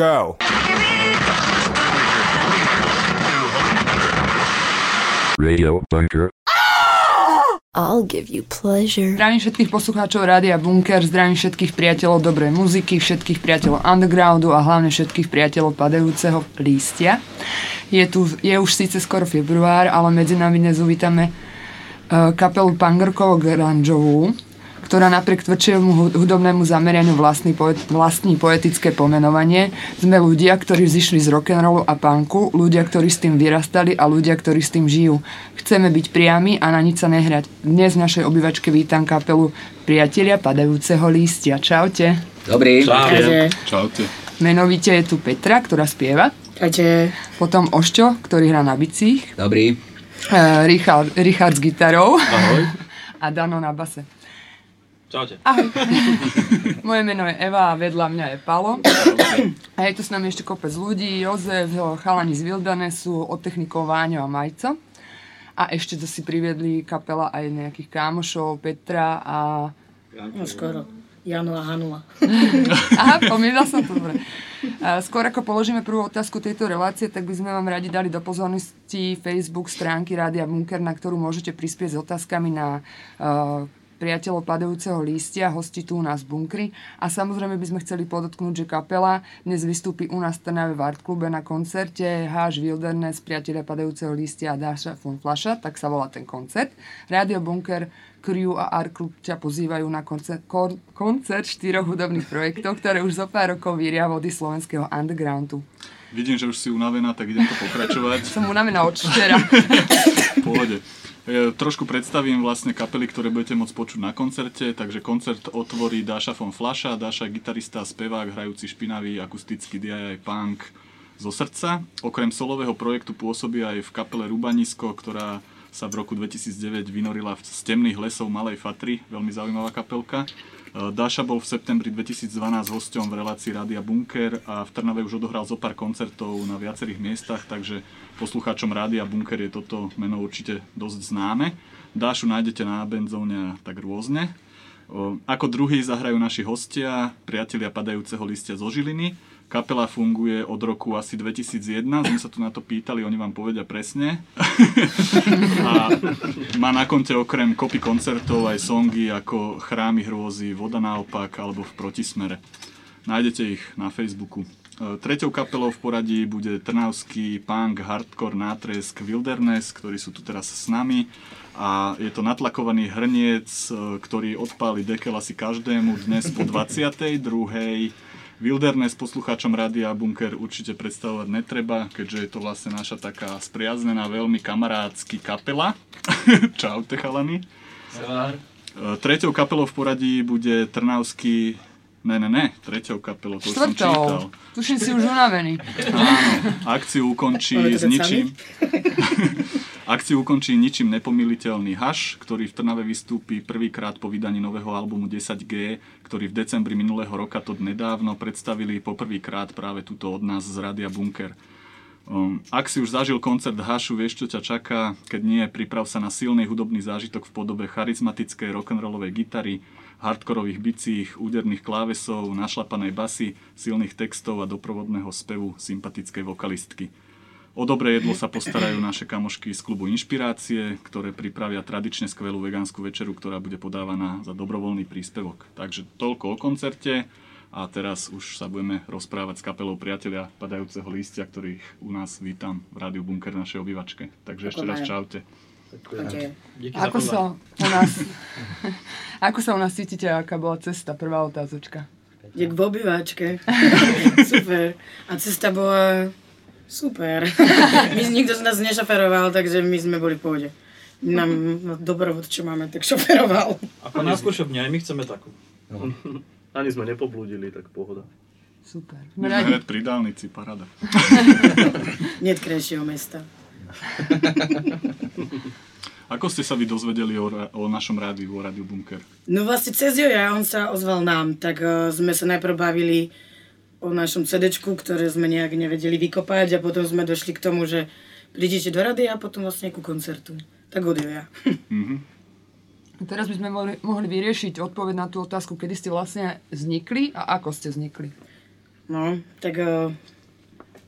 go. Radio Bunker. I'll give you pleasure. Zdravím všetkých poslucháčov Rádia Bunker, zdravím všetkých priateľov dobrej muziky, všetkých priateľov undergroundu a hlavne všetkých priateľov padajúceho lístia. Je, tu, je už síce skoro február, ale medzi nami dnes uvítame uh, kapelu Pangrkovo Granžovú, ktorá napriek tvrdšiemu hudobnému zameraniu vlastní, poet, vlastní poetické pomenovanie. Sme ľudia, ktorí zišli z rock'n'rollu a punku, ľudia, ktorí s tým vyrastali a ľudia, ktorí s tým žijú. Chceme byť priami a na nič sa nehrať. Dnes v našej obývačke vítam kapelu Priatelia padajúceho lístia. Čaute. Dobrý. Čaute. Čaute. Menovite je tu Petra, ktorá spieva. Čaute. Potom Ošťo, ktorý hrá na bicích. Dobrý. Uh, Richard, Richard s gitarou. Ahoj. A Dano na base. Čaute. Ahoj. Moje meno je Eva a vedľa mňa je Palo. A je tu s nami ešte kopec ľudí. Jozef, chalani z Wildernessu, od technikov Váňo a Majco. A ešte to si priviedli kapela aj nejakých kámošov, Petra a... No skoro. Janu a Hanula. Aha, pomýlila som to dobre. Skôr ako položíme prvú otázku tejto relácie, tak by sme vám radi dali do pozornosti Facebook stránky Rádia Bunker, na ktorú môžete prispieť s otázkami na uh, priateľov padajúceho lístia, hostí tu u nás v bunkri. A samozrejme by sme chceli podotknúť, že kapela dnes vystúpi u nás v Trnave v Art Klube na koncerte Háš Wilderness, priateľia padajúceho lístia a Dáša von Flaša, tak sa volá ten koncert. Radio Bunker, Crew a Art Club ťa pozývajú na koncert, kon, koncert štyroch hudobných projektov, ktoré už zo pár rokov víria vody slovenského undergroundu. Vidím, že už si unavená, tak idem to pokračovať. Som unavená od včera. pohode. Ja trošku predstavím vlastne kapely, ktoré budete môcť počuť na koncerte, takže koncert otvorí Dáša von Flaša, Dáša gitarista, spevák, hrajúci špinavý akustický DIY punk zo srdca. Okrem solového projektu pôsobí aj v kapele Rubanisko, ktorá sa v roku 2009 vynorila z temných lesov Malej Fatry, veľmi zaujímavá kapelka. Dáša bol v septembri 2012 hosťom v relácii Rádia Bunker a v Trnave už odohral zo pár koncertov na viacerých miestach, takže poslucháčom Rádia Bunker je toto meno určite dosť známe. Dášu nájdete na benzóne tak rôzne. Ako druhý zahrajú naši hostia, priatelia padajúceho listia zo Žiliny. Kapela funguje od roku asi 2001, sme sa tu na to pýtali, oni vám povedia presne. a má na konte okrem kopy koncertov aj songy ako Chrámy hrôzy, Voda naopak alebo v protismere. Nájdete ich na Facebooku. E, Treťou kapelou v poradí bude trnavský punk, hardcore, nátresk Wilderness, ktorí sú tu teraz s nami. A je to natlakovaný hrniec, e, ktorý odpáli dekel asi každému dnes po 22. Wilderness poslucháčom Rádia Bunker určite predstavovať netreba, keďže je to vlastne naša taká spriaznená, veľmi kamarádsky kapela. Čaute chalani. E, Treťou kapelou v poradí bude Trnavský Ne, ne, ne, treťou kapelou, to už som čítal. Štvrtou. Tuším si už unavený. Áno, akciu ukončí s ničím. akciu ukončí ničím nepomiliteľný Haš, ktorý v Trnave vystúpi prvýkrát po vydaní nového albumu 10G, ktorý v decembri minulého roka to nedávno predstavili poprvýkrát práve túto od nás z Rádia Bunker. Um, ak si už zažil koncert Hašu, vieš čo ťa čaká, keď nie, priprav sa na silný hudobný zážitok v podobe charizmatickej rock'n'rollovej gitary, hardkorových bicích, úderných klávesov, našlapanej basy, silných textov a doprovodného spevu sympatickej vokalistky. O dobré jedlo sa postarajú naše kamošky z klubu Inšpirácie, ktoré pripravia tradične skvelú vegánsku večeru, ktorá bude podávaná za dobrovoľný príspevok. Takže toľko o koncerte a teraz už sa budeme rozprávať s kapelou priatelia padajúceho lístia, ktorých u nás vítam v Rádiu Bunker našej obývačke. Takže ešte raz čaute. Čaute. Ako sa u nás... Ako sa u nás cítite, aká bola cesta? Prvá otázočka. Jak v obývačke. super. A cesta bola super. my, nikto z nás nešoferoval, takže my sme boli v pohode. Nám no, dobrovod, čo máme, tak šoferoval. Ako na skúšobni, aj my chceme takú. Ani sme nepoblúdili, tak pohoda. Super. My Sme sme radi. hneď pri dálnici, parada. Niet krajšieho mesta. Ako ste sa vy dozvedeli o, o našom rádiu, o Rádiu Bunker? No vlastne cez Joja, on sa ozval nám, tak uh, sme sa najprv bavili o našom CD, ktoré sme nejak nevedeli vykopať a potom sme došli k tomu, že prídete do rady a potom vlastne ku koncertu. Tak od Joja. Mhm. Teraz by sme mohli, mohli vyriešiť odpoveď na tú otázku, kedy ste vlastne vznikli a ako ste vznikli. No, tak uh,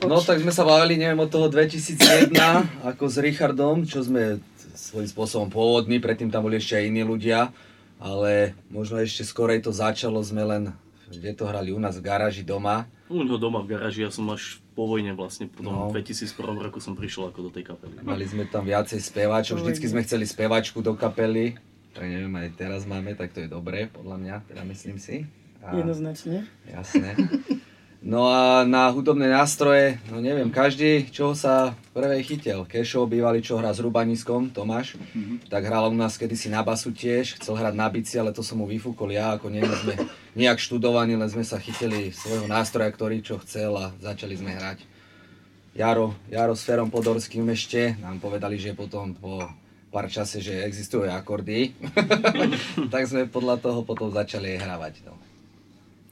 No tak sme sa bavili, neviem, od toho 2001, ako s Richardom, čo sme svojím spôsobom pôvodní, predtým tam boli ešte aj iní ľudia, ale možno ešte skorej to začalo, sme len, kde to hrali u nás v garáži doma. U neho doma v garáži, ja som až po vojne vlastne, po No. tom 2001 roku som prišiel ako do tej kapely. Mali sme tam viacej speváčov, vždycky sme chceli spevačku do kapely, tak neviem, aj teraz máme, tak to je dobré, podľa mňa, teda myslím si. A- jednoznačne. Jasné. No a na hudobné nástroje, no neviem, každý, čo sa prvej chytil. Kešo, bývalý, čo hrá s Rubaniskom, Tomáš, tak hral u nás kedysi na basu tiež, chcel hrať na bici, ale to som mu vyfúkol ja, ako nie sme nejak študovaní, len sme sa chytili svojho nástroja, ktorý čo chcel a začali sme hrať. Jaro, Jaro s Ferom Podorským ešte, nám povedali, že potom po pár čase, že existujú akordy, tak sme podľa toho potom začali hravať. No.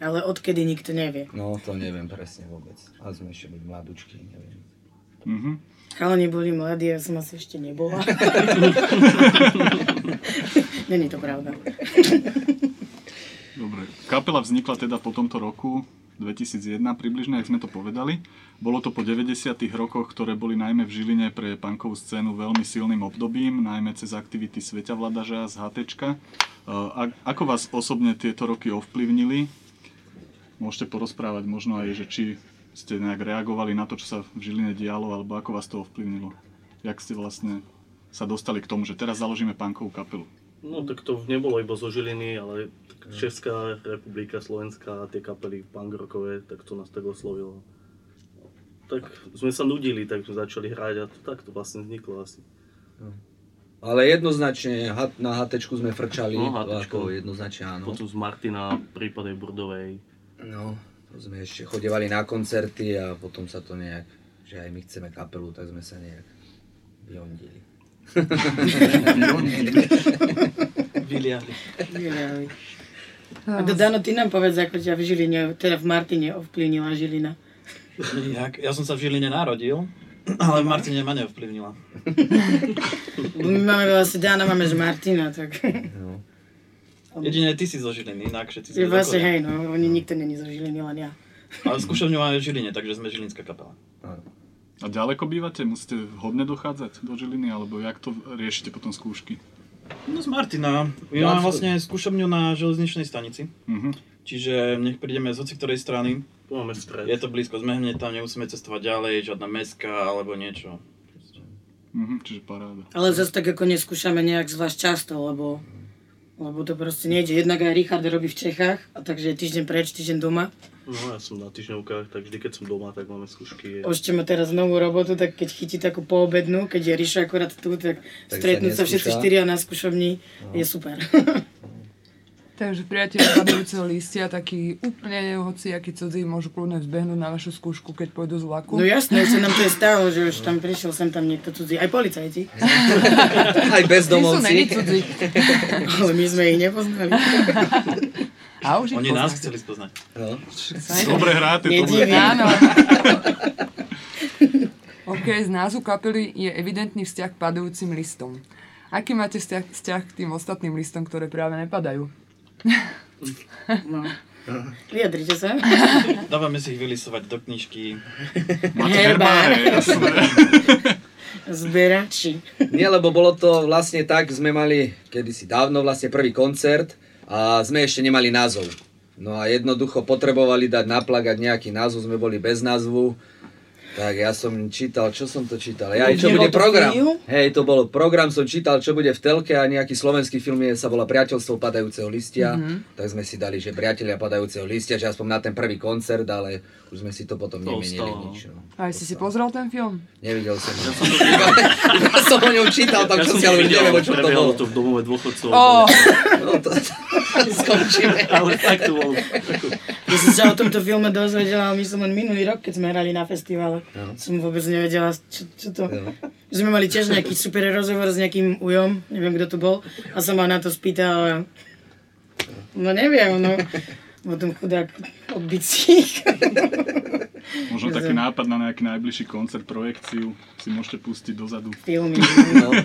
Ale odkedy nikto nevie. No, to neviem presne vôbec. A sme ešte boli mladúčky, neviem. Mhm. Chalani boli mladí, ja som asi ešte nebola. Není to pravda. Dobre. Kapela vznikla teda po tomto roku 2001 približne, ak sme to povedali. Bolo to po 90 rokoch, ktoré boli najmä v Žiline pre punkovú scénu veľmi silným obdobím, najmä cez aktivity Sveťa Vladaža z HTčka. A, ako vás osobne tieto roky ovplyvnili? Môžete porozprávať možno aj, že či ste nejak reagovali na to, čo sa v Žiline dialo, alebo ako vás to ovplyvnilo? Jak ste vlastne sa dostali k tomu, že teraz založíme punkovú kapelu? No tak to nebolo iba zo Žiliny, ale tak Česká republika, Slovenská, tie kapely punk rockové, tak to nás tak oslovilo. Tak sme sa nudili, tak sme začali hrať a to, tak to vlastne vzniklo asi. Ale jednoznačne na HT sme frčali, No, ako jednoznačne áno. Potom z Martina, prípadej Burdovej. No, to sme ešte chodevali na koncerty a potom sa to nejak, že aj my chceme kapelu, tak sme sa nejak vyondili. Vyliali. Vyliali. A to Dano, ty nám povedz, ako ťa v Žiline, teda v Martine ovplyvnila Žilina. Jak, ja som sa v Žiline narodil, ale v Martine ma neovplyvnila. My máme vlastne Dana, máme z Martina, tak... No. Jedine ty si zo Žiliny, inak všetci sme vlastne, hej, no, oni nikto není zo Žiliny, len ja. Ale skúšovňu máme v Žiline, takže sme žilinská kapela. A ďaleko bývate? Musíte hodne dochádzať do Žiliny, alebo jak to riešite potom skúšky? No z Martina. My Ja máme vlastne skúšovňu na železničnej stanici. Mhm. Čiže nech prídeme z hoci ktorej strany. Máme stred. Je to blízko, sme hneď tam, nemusíme cestovať ďalej, žiadna meska alebo niečo. Mhm, čiže paráda. Ale zase tak ako neskúšame nejak zvlášť často, lebo, lebo to proste nejde. Jednak aj Richard robí v Čechách, a takže je týždeň preč, týždeň doma. No ja som na týždňovkách, tak vždy keď som doma, tak máme skúšky. Ešte má teraz novú robotu, tak keď chytí takú poobednú, keď je Ríša akorát tu, tak, Tak stretnúť sa sa všetci štyria na skúšovni je super. Takže priatelia padajúceho listia, takí úplne hociakí cudzí, môžu kľudne vzbehnúť na vašu skúšku, keď pôjdu z vlaku. No jasné, sa nám to je stalo, že už tam prišiel sem tam niekto cudzí, aj policajti, Aj bezdomovci. cudzí. ale my sme ich nepoznali. A už Oni nás chceli spoznať. No. Dobre hráte. Nedivím. Áno. OK, z názvu kapely je evidentný vzťah k padajúcim listom. Aký máte vzťah, vzťah k tým ostatným listom, ktoré práve nepadajú? No. Vyjadrite sa. Dávame si ich vylisovať do knižky. Herbár. Zberači. Nie, lebo bolo to vlastne tak, sme mali kedysi dávno vlastne prvý koncert a sme ešte nemali názov. No a jednoducho potrebovali dať na plagát nejaký názov, sme boli bez názvu. Tak ja som čítal, čo som to čítal? Ja, čo bude to program? film? Hej, to bol program, som čítal, čo bude v telke a nejaký slovenský film je, sa volá Priateľstvo padajúceho listia. Mhm. Tak sme si dali, že Priatelia padajúceho listia, že aspoň na ten prvý koncert, ale už sme si to potom To nemenili no. nič. No. Aj si si pozrel ten film? Nevidel som ho. Iba, iba som o ňom čítal, tak Ja čo som si ale už videl, neviem, o čom to bolo. to v domove dôchodcov. Ó, No to, skončíme. Ale tak to bolo. Ja som sa o tomto filme dozvedela, myslím len minulý rok, keď sme hrali na festivale. No. Som vôbec nevedela, čo, čo to... No. Že sme mali tiež nejaký super rozhovor s nejakým ujom, neviem kto to bol, a sa ma na to spýtal, ale... No neviem, no. Potom chudák od bicích. Možno taký nápad na nejaký najbližší koncert, projekciu si môžete pustiť dozadu. Filmy. No.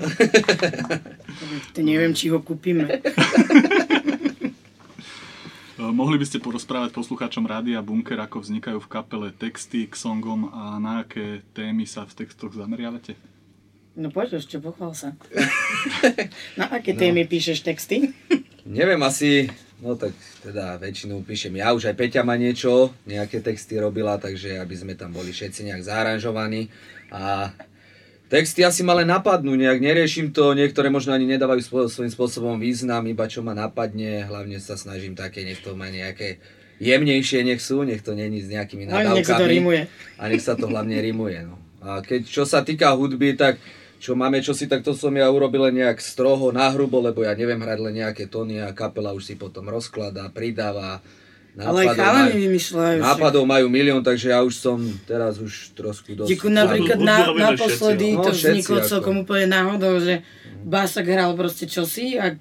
To neviem, či ho kúpime. E, mohli by ste porozprávať poslucháčom Rádia Bunker, ako vznikajú v kapele texty k songom a na aké témy sa v textoch zameriavate? No poď ešte, pochvál sa. Na aké témy píšeš texty? Neviem, asi, no tak teda väčšinou píšem ja, už aj Peťa má niečo, nejaké texty robila, takže aby sme tam boli všetci nejak zaaranžovaní. A texty asi ma len napadnú, nejak neriešim to, niektoré možno ani nedávajú svojím spôsobom význam, iba čo ma napadne, hlavne sa snažím také, nech to má nejaké jemnejšie nech sú, nech to není s nejakými Ale nech sa to nadávkami. rímuje. A nech sa to hlavne rímuje. No. A keď, čo sa týka hudby, tak čo máme čosi, tak to som ja urobil len nejak stroho, nahrubo, lebo ja neviem hrať len nejaké tóny a kapela už si potom rozkladá, pridáva. Ale aj chalani vymýšľajú. nápadov majú milión, takže ja už som teraz už trošku dosť... Diku, napríklad na, naposledy no. to No, všetci vzniklo ako. celkom úplne náhodou, že Básak hral proste čosi a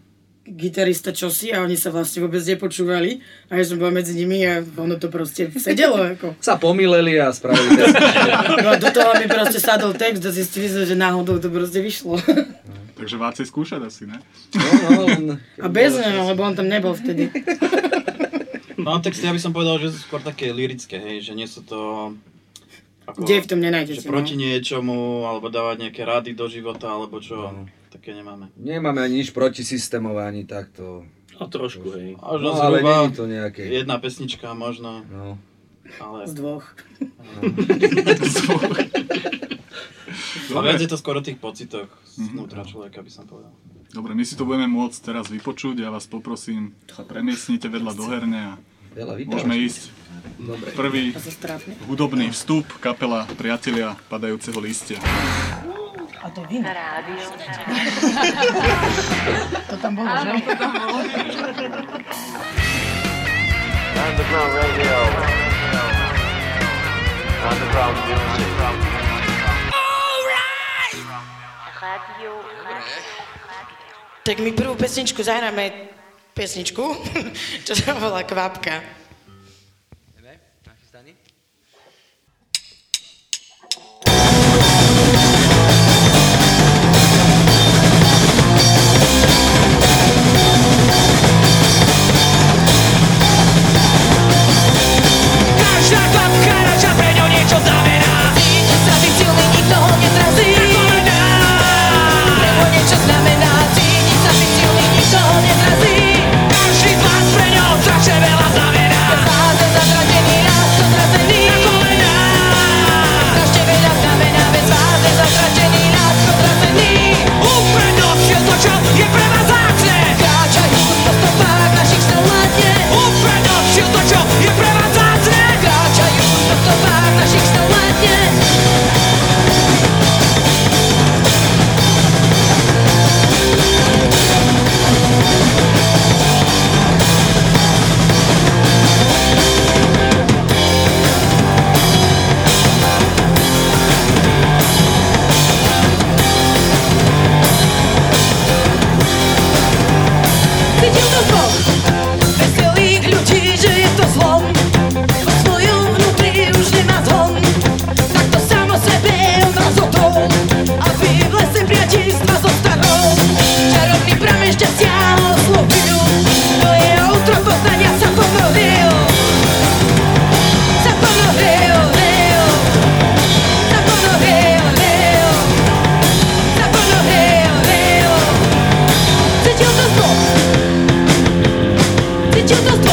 gitarista čosi a oni sa vlastne vôbec nepočúvali a ja som bola medzi nimi a ono to proste sedelo ako. Sa pomileli a spravili to. No a do toho mi proste sadol text a zistili sme, že náhodou to proste vyšlo. Takže vácej skúšať asi, ne? No, no, on- A bez neho, lebo on tam nebol vtedy. No texty, ja by som povedal, že sú skôr také lirické, hej, že nie sú to... Ako, Kde v tom že nenájdete. proti no. niečomu, alebo dávať nejaké rady do života, alebo čo, No. také nemáme. Nemáme ani nič protisystémové, ani takto. A trošku, hej. Až No, no, ale zhruba není to nejaké. jedna pesnička možno, No. ale... Z dvoch. A viac je to skôr o tých pocitoch znútra človeka, by som povedal. Dobre, my si to budeme môcť teraz vypočuť. Ja vás poprosím, sa premiestnite vedľa do herne a Veľa môžeme ísť. Prvý sa strápne. hudobný vstup, kapela Priatelia padajúceho listia. A to vina. To tam bolo, že? Underground radio. Underground music. Tak mi prvú pesničku zahráme pesničku, čo sa volá Kvapka. yo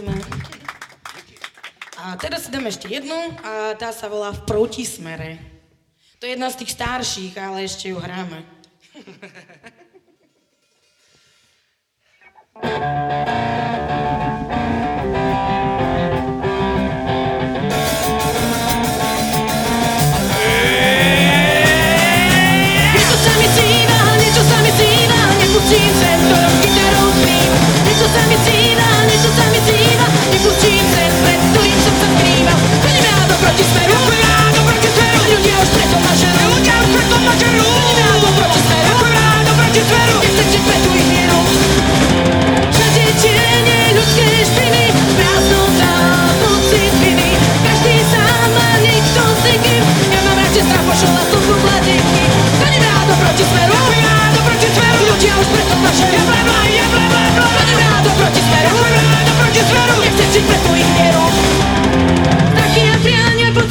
Ďakujeme. A teraz si dáme ešte jednu a tá sa volá V protismere. To je jedna z tých starších, ale ešte ju hráme. Niečo Chodím ja do protismeru, ja do protismeru, ľudia už preto ma žerú, ľudia už preto ma žerú. Chodím ja do protismeru, ja do protismeru, nechcem žiť pre tu ich. Všade tiene ľudské špiny, prázdnota, pocit viny. Každý sám a nikto s nikým, ja mám radšej strach, pošol a som mladíky. Chodím ja do protismeru, ja do protismeru, ľudia už preto ma žerú. Je blebla, je blebla, blebla. Chodím ja do protismeru, ja do protismeru, nechcem žiť pre tu ich mieru.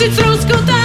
Taký a priania,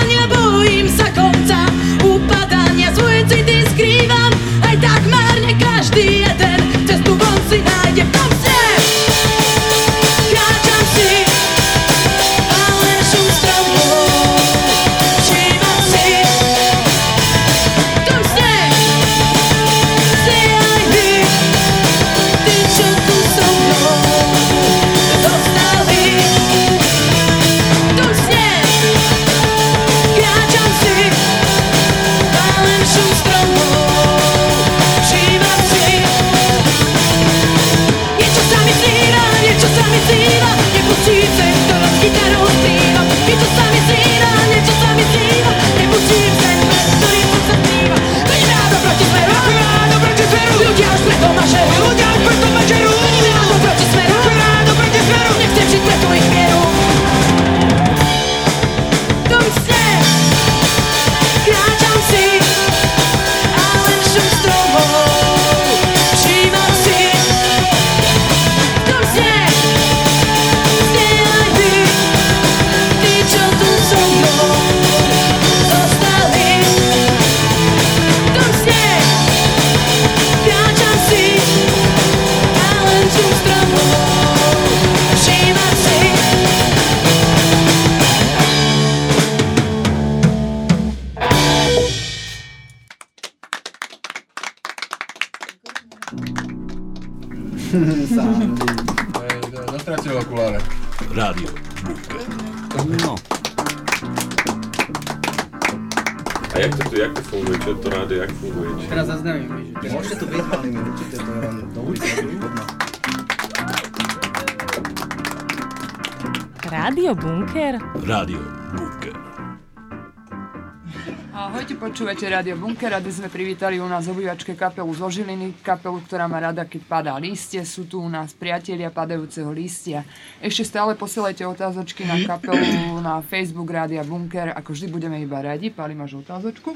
počúvate Rádio Bunker a sme privítali u nás obývačke kapelu zo Žiliny, kapelu, ktorá má rada, keď padá listie. Sú tu u nás priatelia padajúceho listia. Ešte stále posielajte otázočky na kapelu na Facebook Rádia Bunker. Ako vždy budeme iba radi. Pali, máš otázočku?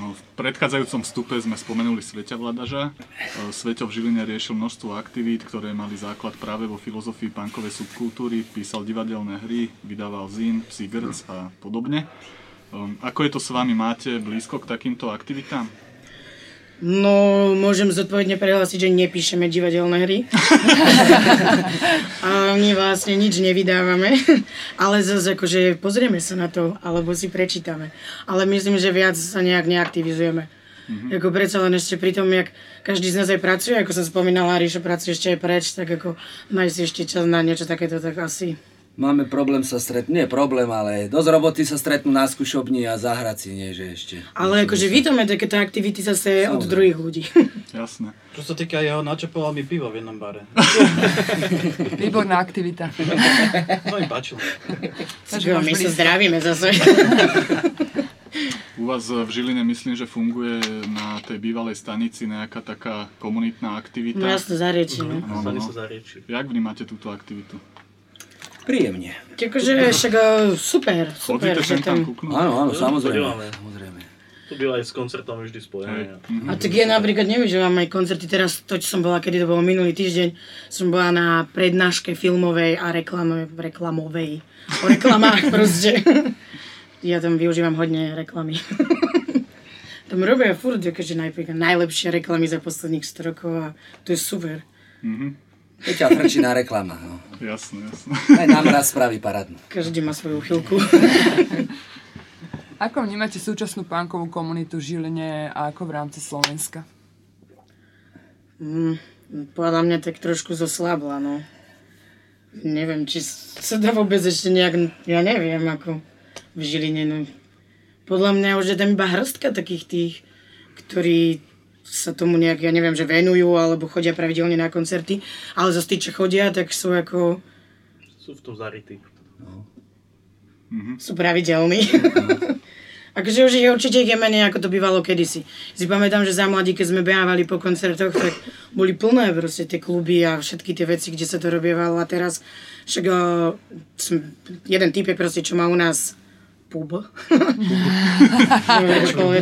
No, v predchádzajúcom vstupe sme spomenuli Sveťa Vladaža. E, Sveťo v Žiline riešil množstvo aktivít, ktoré mali základ práve vo filozofii punkovej subkultúry. Písal divadelné hry, vydával zín, Psi Grc a podobne. Um, ako je to s vami? Máte blízko k takýmto aktivitám? No, môžem zodpovedne prehlásiť, že nepíšeme divadelné hry. a my vlastne nič nevydávame. Ale zase akože pozrieme sa na to, alebo si prečítame. Ale myslím, že viac sa nejak neaktivizujeme. Mm-hmm. Ako predsa len ešte pri tom, jak každý z nás aj pracuje, ako som spomínala, Ríšo pracuje ešte aj preč, tak ako nájsť ešte čas na niečo takéto, tak asi Máme problém sa stretnúť, nie problém, ale dosť roboty sa stretnú na skúšobni a zahrať si, nie, že ešte. Ale akože vítame takéto aktivity zase od druhých ľudí. Jasné. Čo sa týka jeho, načapoval mi pivo v jednom bare. Výborná aktivita. No mi páčilo. Jo, my sa zdravíme zase. U vás v Žiline myslím, že funguje na tej bývalej stanici nejaká taká komunitná aktivita. No jasne, Zariečie, no. No, no, no. Jak vnímate túto aktivitu? Príjemne. Akože však eh, super, super, Chodíte sem tam kúknúť? Áno, áno, samozrejme. To býva aj s koncertami vždy spojené. A tak ja napríklad neviem, že mám aj koncerty teraz, to čo som bola, kedy to bolo minulý týždeň, som bola na prednáške filmovej a reklame, reklamovej, o reklamách proste. Ja tam využívam hodne reklamy. Tam robia furt akože najlepšie reklamy za posledných 100 rokov a to je super. Peťa frčí na reklama. No. Jasné, jasné. Aj nám raz spraví parádnu. Každý má svoju chvíľku. Ako vnímate súčasnú punkovú komunitu v Žiline a ako v rámci Slovenska? Mm, podľa mňa tak trošku zoslabla, no. Neviem, či sa dá vôbec ešte nejak, ja neviem, ako v Žiline, no. Podľa mňa už je tam iba hrstka takých tých, ktorí sa tomu nejak, ja neviem, že venujú, alebo chodia pravidelne na koncerty, ale zase tí, čo chodia, tak sú ako, Sú v tom zarytí. sú pravidelní. akože už je určite ich je menej, ako to bývalo kedysi. Si pamätám, že za mladí, keď sme behávali po koncertoch, tak boli plné proste tie kluby a všetky tie veci, kde sa to robievalo. A teraz však o, som, jeden typek proste, čo má u nás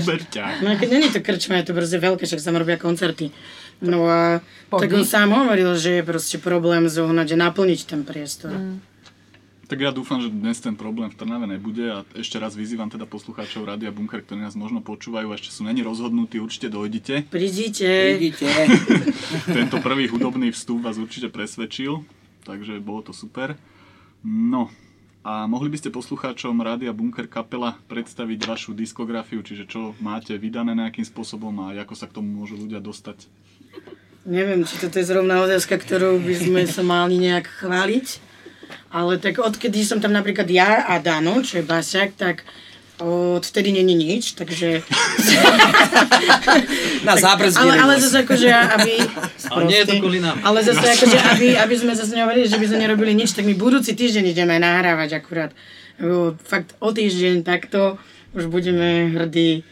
Berťák. no keď není to krčma, je to proste veľké, však sa robia koncerty. No a tak on sám hovoril, že je proste problém zohnať, že naplniť ten priestor. Tak ja dúfam, že dnes ten problém v Trnave nebude a ešte raz vyzývam teda poslucháčov Rádia Bunker, ktorí nás možno počúvajú a ešte sú není rozhodnutí, určite dojdite. Prídite. Vidíte? Tento prvý hudobný vstup vás určite presvedčil, takže bolo to super. No, a mohli by ste poslucháčom Rádia Bunker kapela predstaviť vašu diskografiu, čiže čo máte vydané nejakým spôsobom a ako sa k tomu môžu ľudia dostať? Neviem, či toto je zrovna otázka, ktorou by sme sa mali nejak chváliť. Ale tak odkedy som tam napríklad ja a Dano, čo je Basiak, tak odtedy není nič, takže... Na zábrzdi ale, ale nemoc. zase akože, aby... Ale nie je to kvôli nám. Ale zase akože, aby, aby sme zase nehovorili, že by sme nerobili nič, tak my budúci týždeň ideme nahrávať akurát. Fakt o týždeň takto už budeme hrdí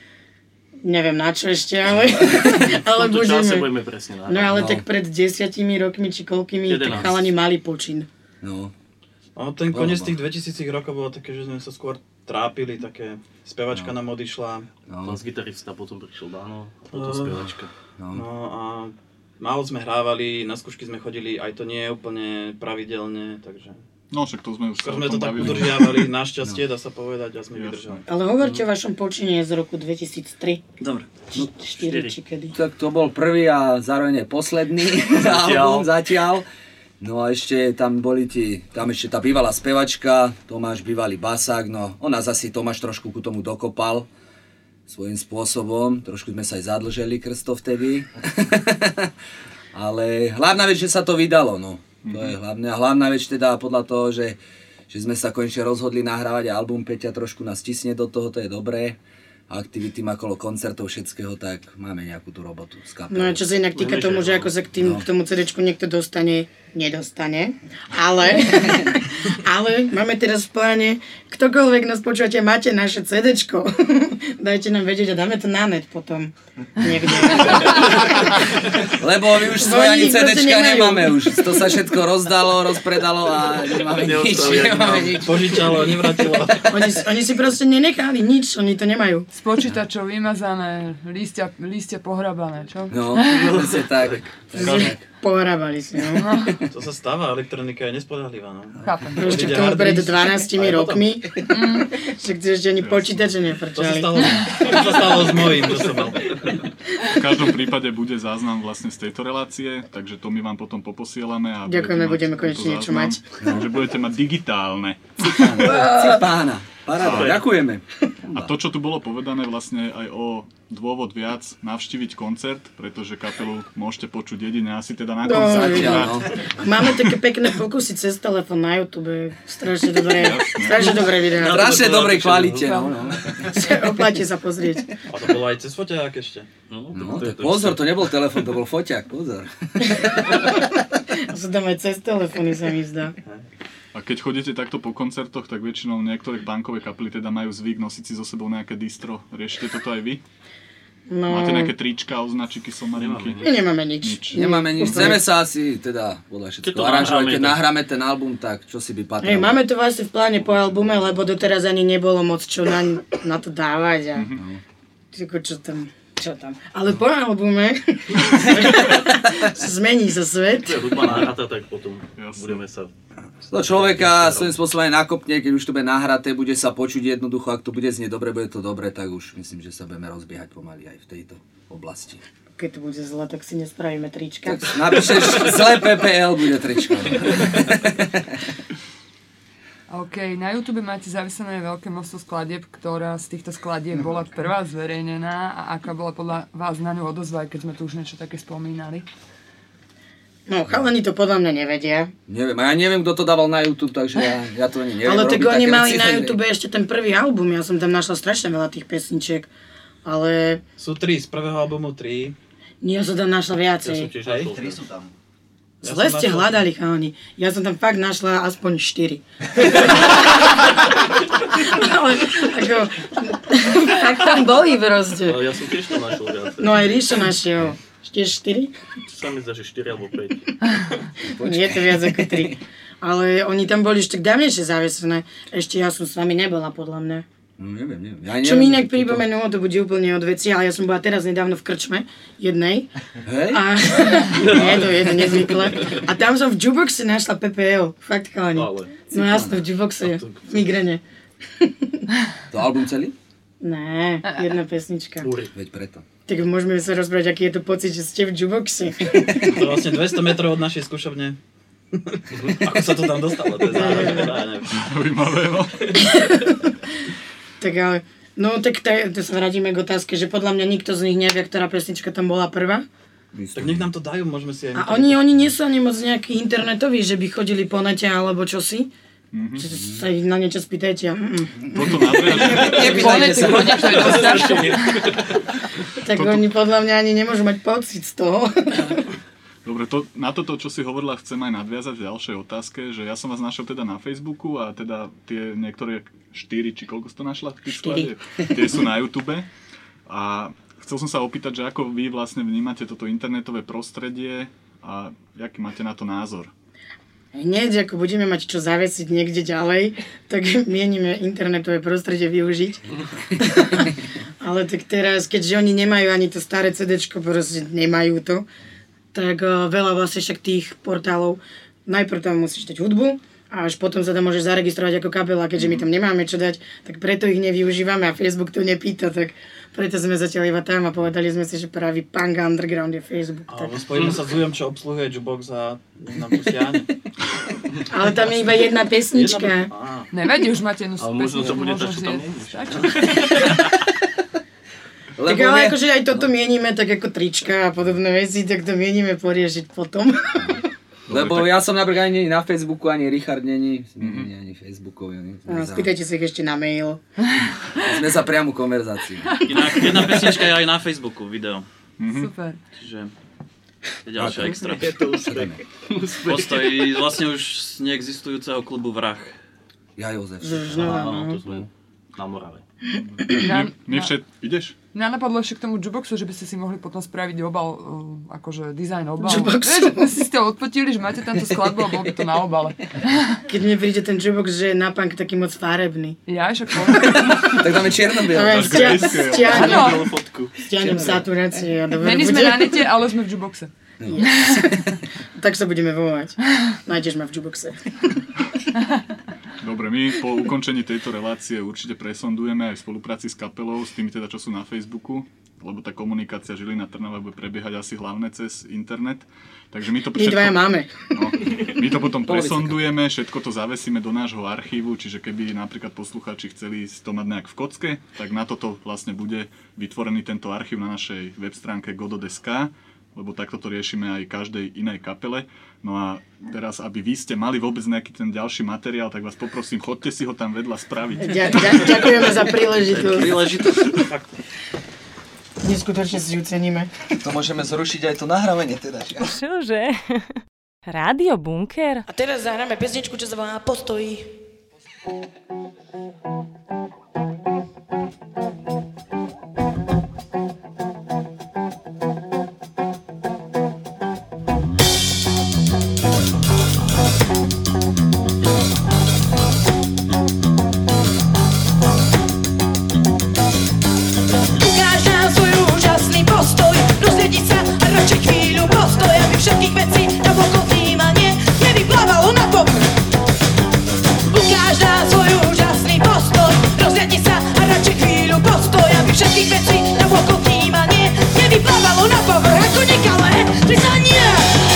neviem na čo ešte, ale, ale čase budeme. presne nahrávať. No ale No. tak pred desiatimi rokmi či koľkými, tak 11. chalani mali počin. No. No, ten koniec tých 2000 rokov bolo také, že sme sa skôr trápili, také spevačka nám odišla. No. Bas gitarista, potom prišiel Dano, a potom Eh, spevačka. No. No a málo sme hrávali, na skúšky sme chodili, aj to nie je úplne pravidelne, takže... No však to sme už sme to tak bavili. udržiavali, našťastie dá sa povedať a sme vydržali. Ale hovorte o vašom počine z roku 2003. Dobre. Č- 4 či kedy. Tak to bol prvý a zároveň posledný album zatiaľ. No a ešte tam boli ti, tam ešte tá bývalá spevačka, Tomáš bývalý basák, no ona zasi Tomáš trošku ku tomu dokopal svojím spôsobom, trošku sme sa aj zadlželi krsto vtedy. Ale hlavná vec, že sa to vydalo, no. To je hlavné. A hlavná vec teda podľa toho, že, že sme sa konečne rozhodli nahrávať album, Peťa trošku nás stisne do toho, to je dobré. A aktivity kolo koncertov všetkého, tak máme nejakú tú robotu s kapelou. No a čo sa inak týka tomu, že ako sa k, tým, No. k tomu CD-čku niekto dostane, nedostane. Ale, ale máme teraz v pláne, ktokoľvek nás počúvate, máte naše CD-čko. Dajte nám vedieť a dáme to na net potom. Niekde. Lebo my už svoje ani nemajú. nemáme už. To sa všetko rozdalo, rozpredalo a nemáme nič. Nemáme nič. Požičalo, nevrátilo. Oni, si- oni si proste nenechali nič, oni to nemajú. Z počítačov vymazané, lístia, lístia pohrabané, čo? No, presne tak. Pohrávali si, no. To sa stáva, elektronika je nespodahlivá, no. Chápem. Ešte hard pred disk. 12 Aj potom. rokmi. Však to ešte ani počítače To sa nefrčali. stalo, to sa stalo s mojím, to som mal. V každom prípade bude záznam vlastne z tejto relácie, takže to my vám potom poposielame. A Ďakujeme, budeme konečne niečo mať. Takže budete mať digitálne. Cipána. Paráda, ďakujeme. A to, čo tu bolo povedané vlastne aj o dôvod viac navštíviť koncert, pretože kapelu môžete počuť jedine asi teda na No, koncerte. Zatiaľ, no. Máme také pekné pokusy cez telefón na YouTube. Strašne dobré, strašne dobré videá. Strašne dobrej kvalite, no, no. Oplatí sa pozrieť. A to bolo aj cez foťák ešte. No, No, to tak pozor, to nebol telefon, to bol foťák, pozor. A sa tam aj cez telefóny sa mi zdá. A keď chodíte takto po koncertoch, tak väčšinou niektoré bankové kapely teda majú zvyk nosiť si so sebou nejaké distro. Riešite toto aj vy? No. Máte nejaké trička, označiky, somarinky? Nemáme nič. Nemáme nič. Chceme sa asi teda podľa všetko to aranžovať. nahráme, Keď nahráme ten album, tak čo si by patrilo. máme to vlastne v pláne po albume, lebo doteraz ani nebolo moc čo na, na to dávať. A... Tyko, čo tam, čo tam. Ale po albume zmení sa svet. Hudba nahrata, tak potom budeme sa... To človeka svojím spôsobom aj nakopne, keď už to bude nahraté, bude sa počuť jednoducho, ak to bude znieť dobre, bude to dobre, tak už myslím, že sa budeme rozbiehať pomaly aj v tejto oblasti. Keď to bude zle, tak si nespravíme trička. Napíšeš zle PPL, bude tričko. OK, na YouTube máte zavesené veľké množstvo skladieb, ktorá z týchto skladieb bola prvá zverejnená a aká bola podľa vás na ňu odozva, keď sme tu už niečo také spomínali. No, chalani to podľa mňa nevedia. Neviem, a ja neviem, kto to dával na YouTube, takže ja, ja to ani neviem. ale tak oni mali na YouTube ešte ten prvý album, ja som tam našla strašne veľa tých pesničiek. Ale Sú tri, z prvého albumu tri. ja som tam našla viacej. Hej. Tri sú tam. Ja Zle som ste hľadali, chalani. Ja som tam fakt našla aspoň 4. Ale ako, tak tam boli proste. Ale ja som tiež to našiel viacej. No aj Ríšo našiel. Tiež 4? Sa mi zdá, že 4 alebo 5. Je to viac ako 3. Ale oni tam boli ešte dávnejšie zavesené. Ešte ja som s vami nebola, podľa mňa. No neviem, neviem. Ja Čo mi neviem, inak pripomenulo, to bude úplne od veci, ale ja som bola teraz nedávno v krčme, jednej. Hej? A nie, to je to nezvykle. A tam som v juboxe našla PPL. Fakt, chalani. Ale. No jasno, v juboxe, v migrene. To album celý? Ne, jedna pesnička. Veď preto. Tak môžeme sa rozprávať, aký je to pocit, že ste v juboxe. To je vlastne 200 metrov od našej skúšovne. Ako sa to tam dostalo? To je zaujímavé. Zaujímavé, no. tak ale, no tak te, to sa vrátime k otázke, že podľa mňa nikto z nich nevie, ktorá pesnička tam bola prvá. Tak nech nám to dajú, môžeme si aj... A oni, oni nie sú ani moc nejakí internetoví, že by chodili po nete alebo čosi. Mhm. Čiže sa ich na niečo spýtajte. Mm. Potom nadviažem. Po nete chodiť, to je Tak oni podľa mňa ani nemôžu mať pocit z toho. Dobre, to, na toto, čo si hovorila, chcem aj nadviazať v ďalšej otázke, že ja som vás našiel teda na Facebooku a teda tie niektoré štyri, či koľko si to našla? Štyri. Tie sú na YouTube. A chcel som sa opýtať, že ako vy vlastne vnímate toto internetové prostredie a aký máte na to názor? Hneď ako budeme mať čo zavesiť niekde ďalej, tak mienime internetové prostredie využiť. Ale tak teraz, keďže oni nemajú ani to staré CD, proste nemajú to, tak uh, veľa vlastne však tých portálov, najprv tam musíš dať hudbu, a až potom sa tam môžeš zaregistrovať ako kapela, keďže my tam nemáme čo dať, tak preto ich nevyužívame a Facebook to nepýta, tak preto sme zatiaľ iba tam a povedali sme si, že pravý punk underground je Facebook. Tak. Alebo spojíme sa s Zujom, čo obsluhuje jukebox a nám. Ale tam je iba jedna pesnička. Á. Nevadí, už máte jednu Ale možno to bude tak, čo tam je- stačí. Tak Lebo ale nie- akože aj toto mienime tak ako trička a podobné veci, tak to mienime poriešiť potom. Lebo ja som napríklad ani na Facebooku, ani Richard není. Mm-hmm. ani Facebookový. Ani. A spýtajte sa ich ešte na mail. Sme sa priamu konverzácii. Inak jedna pesnička je aj na Facebooku, video. Super. Čiže je ďalšia extra. Je to úspech. Postoj vlastne už z neexistujúceho klubu Vrah. Ja Jozef. Áno, no. to sme na Morave. Na, My všet... Ideš? Mňa napadlo ešte k tomu jukeboxu, že by ste si mohli potom spraviť obal, uh, akože dizajn obalu. Jukeboxu? Vieš, že si ste odfotili, že máte tam tú skladbu a bolo by to na obale. Keď mne príde ten jukebox, že je na punk taký moc farebný. Ja, však Tak nízke, jo. stiahnem, fotku. stiahnem Není sme na nete, ale sme v jukeboxe. Tak sa budeme volať. Nájdeš ma v jukeboxe. Dobre, my po ukončení tejto relácie určite presondujeme aj v spolupráci s kapelou, s tými teda, čo sú na Facebooku, lebo tá komunikácia Žilina Trnava bude prebiehať asi hlavne cez internet. Takže my to My dvaja máme. No, my to potom presondujeme, všetko to zavesíme do nášho archívu, čiže keby napríklad poslucháči chceli si to mať nejak v kocke, tak na toto vlastne bude vytvorený tento archív na našej web stránke godo.sk, lebo takto to riešime aj každej inej kapele. No a teraz, aby vy ste mali vôbec nejaký ten ďalší materiál, tak vás poprosím, chodte si ho tam vedľa spraviť. Ďa, ďa, ďakujeme za príležitosť. Príležitosť. Neskutočne si ju ceníme. To môžeme zrušiť aj to nahrávanie teda. že? Čože? Rádio Bunker? A teraz zahráme pesničku, čo sa volá Postojí. si na povrch ako nekale, ty sa!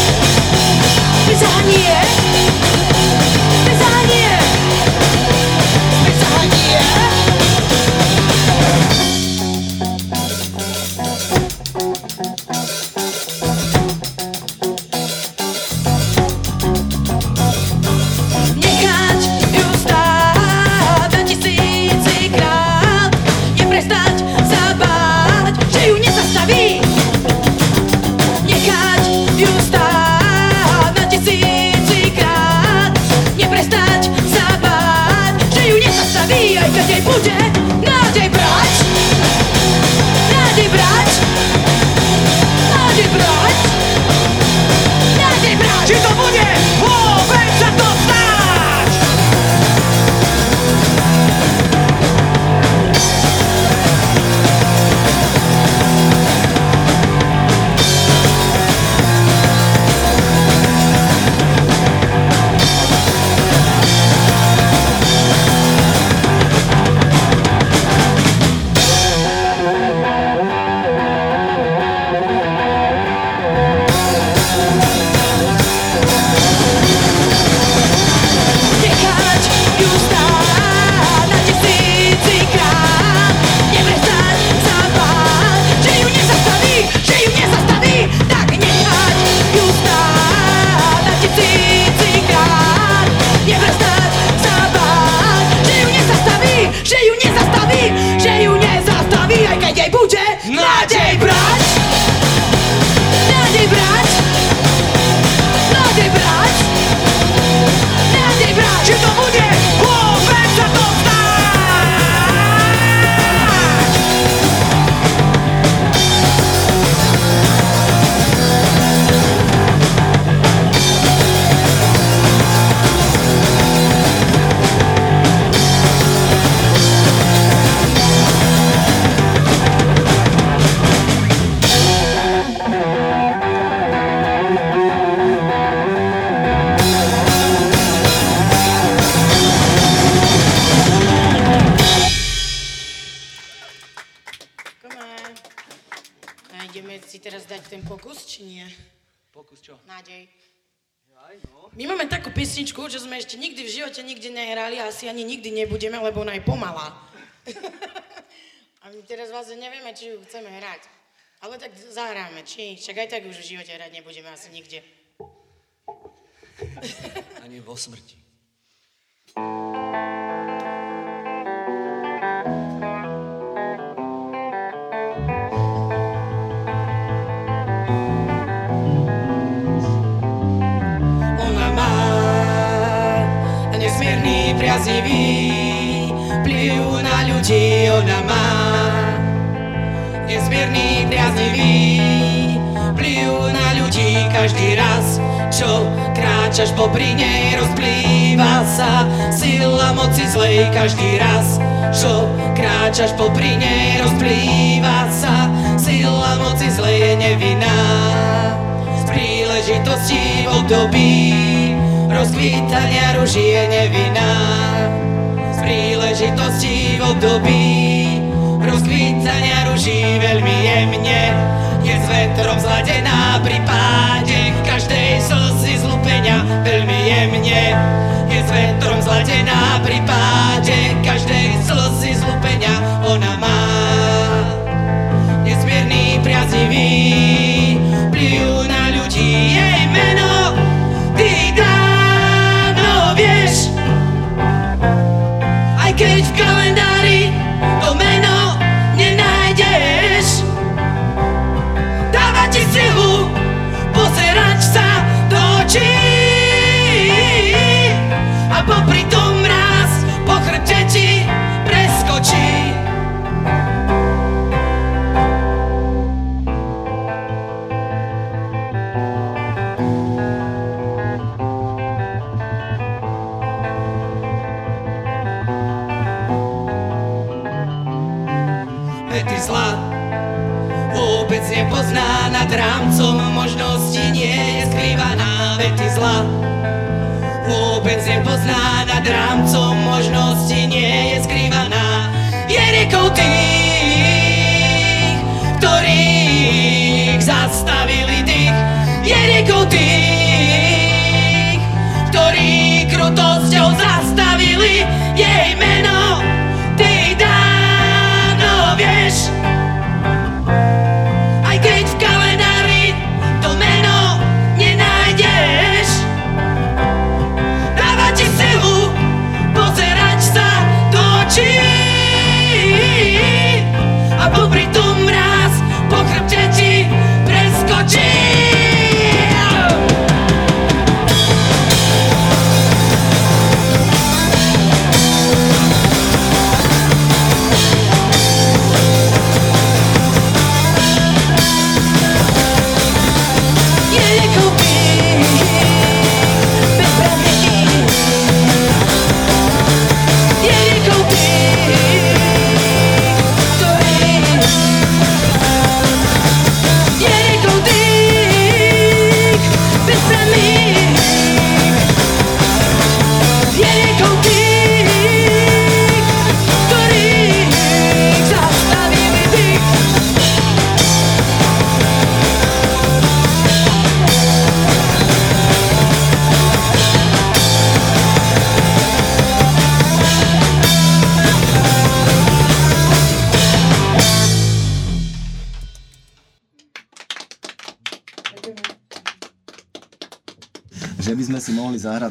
Asi ani nikdy nebudeme, lebo ona je pomalá. a my teraz vlastne nevieme, či ju chceme hrať. Ale tak zahráme, či? Však aj tak už v živote hrať nebudeme asi nikde. Ani vo smrti. Ona priazivý vplyv na ľudí. Ona má nesmierny priaznivý vplyv na ľudí každý raz, čo kráčaš popri nej, rozplýva sa sila moci zlej každý raz, čo kráčaš popri nej, rozplýva sa sila moci zlej je nevinná rozkvítania ruží je nevinná. Z príležitosti v období rozkvítania ruží veľmi jemne. Je s vetrom zladená pri páde každej slzy zlúpenia veľmi jemne. Je s vetrom zladená pri páde každej slzy zlúpenia ona má. Nesmierny priaznivý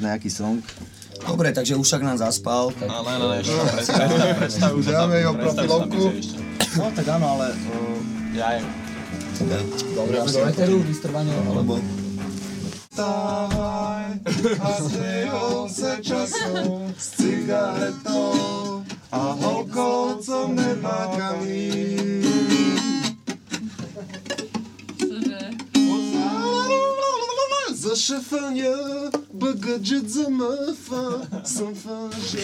nejaký song. Dobre, takže Ušak nám zaspal. Tak... Ale ne, ešte sa predstav, predstav, už Dáme jeho predstav sa profilovku. No tak áno, ale... Uh... Ja aj. Dobre, dáme do eteru, vystrvanie, alebo... Vstávaj a zdejol se časom s cigaretou a holkou, co nemá kamín. Zašefania,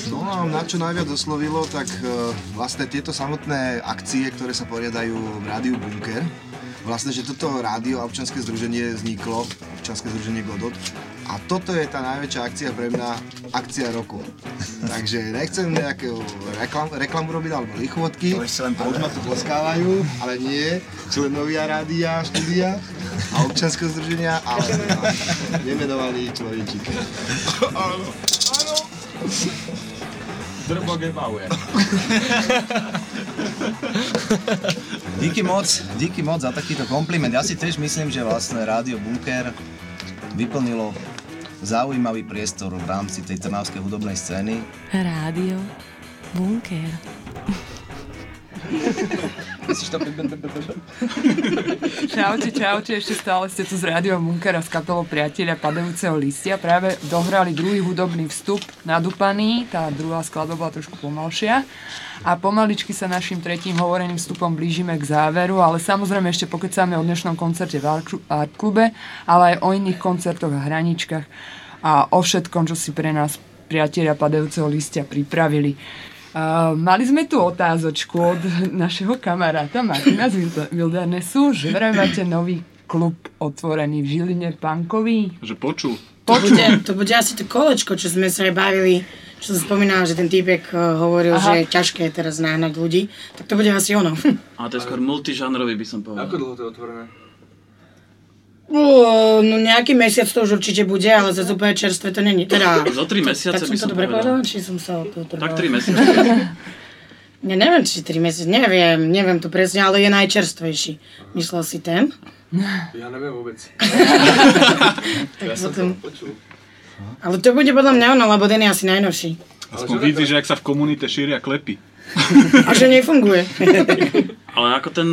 No a na čo najviac oslovilo, tak e, vlastne tieto samotné akcie, ktoré sa poriadajú v rádiu Bunker. Vlastne, že toto rádio a občanské združenie vzniklo, občanské združenie Godot. A toto je tá najväčšia akcia pre mňa, akcia roku. Takže nechcem nejakú reklam, reklamu robiť alebo lichvotky. To ešte len už ma tu poskávajú, ale nie. Členovia rádia, štúdia a občanského združenia, ale nemenovaný človečík. Áno, áno. Drbo gebavuje. Díky moc, díky moc za takýto kompliment. Ja si tiež myslím, že vlastne Rádio Bunker vyplnilo zaujímavý priestor v rámci tej trnavskej hudobnej scény. Rádio Bunker. Čaute, čaute, ešte stále ste tu z Rádiom Bunkera s kapelou Priatelia padajúceho listia. Práve dohrali druhý hudobný vstup nadúpaný, tá druhá skladba bola trošku pomalšia. A pomaličky sa našim tretím hovoreným vstupom blížime k záveru, ale samozrejme ešte pokecáme o dnešnom koncerte v Art Klube, ale aj o iných koncertoch a hraničkách a o všetkom, čo si pre nás priatelia padajúceho listia pripravili. Uh, mali sme tu otázočku od našeho kamaráta Martina z Wild- Wildernessu, že vraj máte nový klub otvorený v Žiline Pankový. Že počul. To bude, to bude asi to kolečko, čo sme sa aj bavili, čo som spomínala, že ten týpek eh, hovoril, Aha. že je ťažké teraz náhnať ľudí, tak to bude asi ono. A to je skôr multižánrový by som povedal. Ako dlho to je otvorené? Uh, no nejaký mesiac to už určite bude, ale zase úplne čerstvé to není. Teda, Zo tri mesiace tak by som to som dobre povedal. povedala, či som sa to Tak tri mesiace. Ja neviem, či 3 mesiace, neviem, neviem to presne, ale je najčerstvejší. Myslel si ten? Ja neviem vôbec. Tak potom... Ale to bude podľa mňa ono, lebo ten je asi najnovší. Aspoň vidíš, že ak sa v komunite šíria klepy. A že nefunguje. Ale ako ten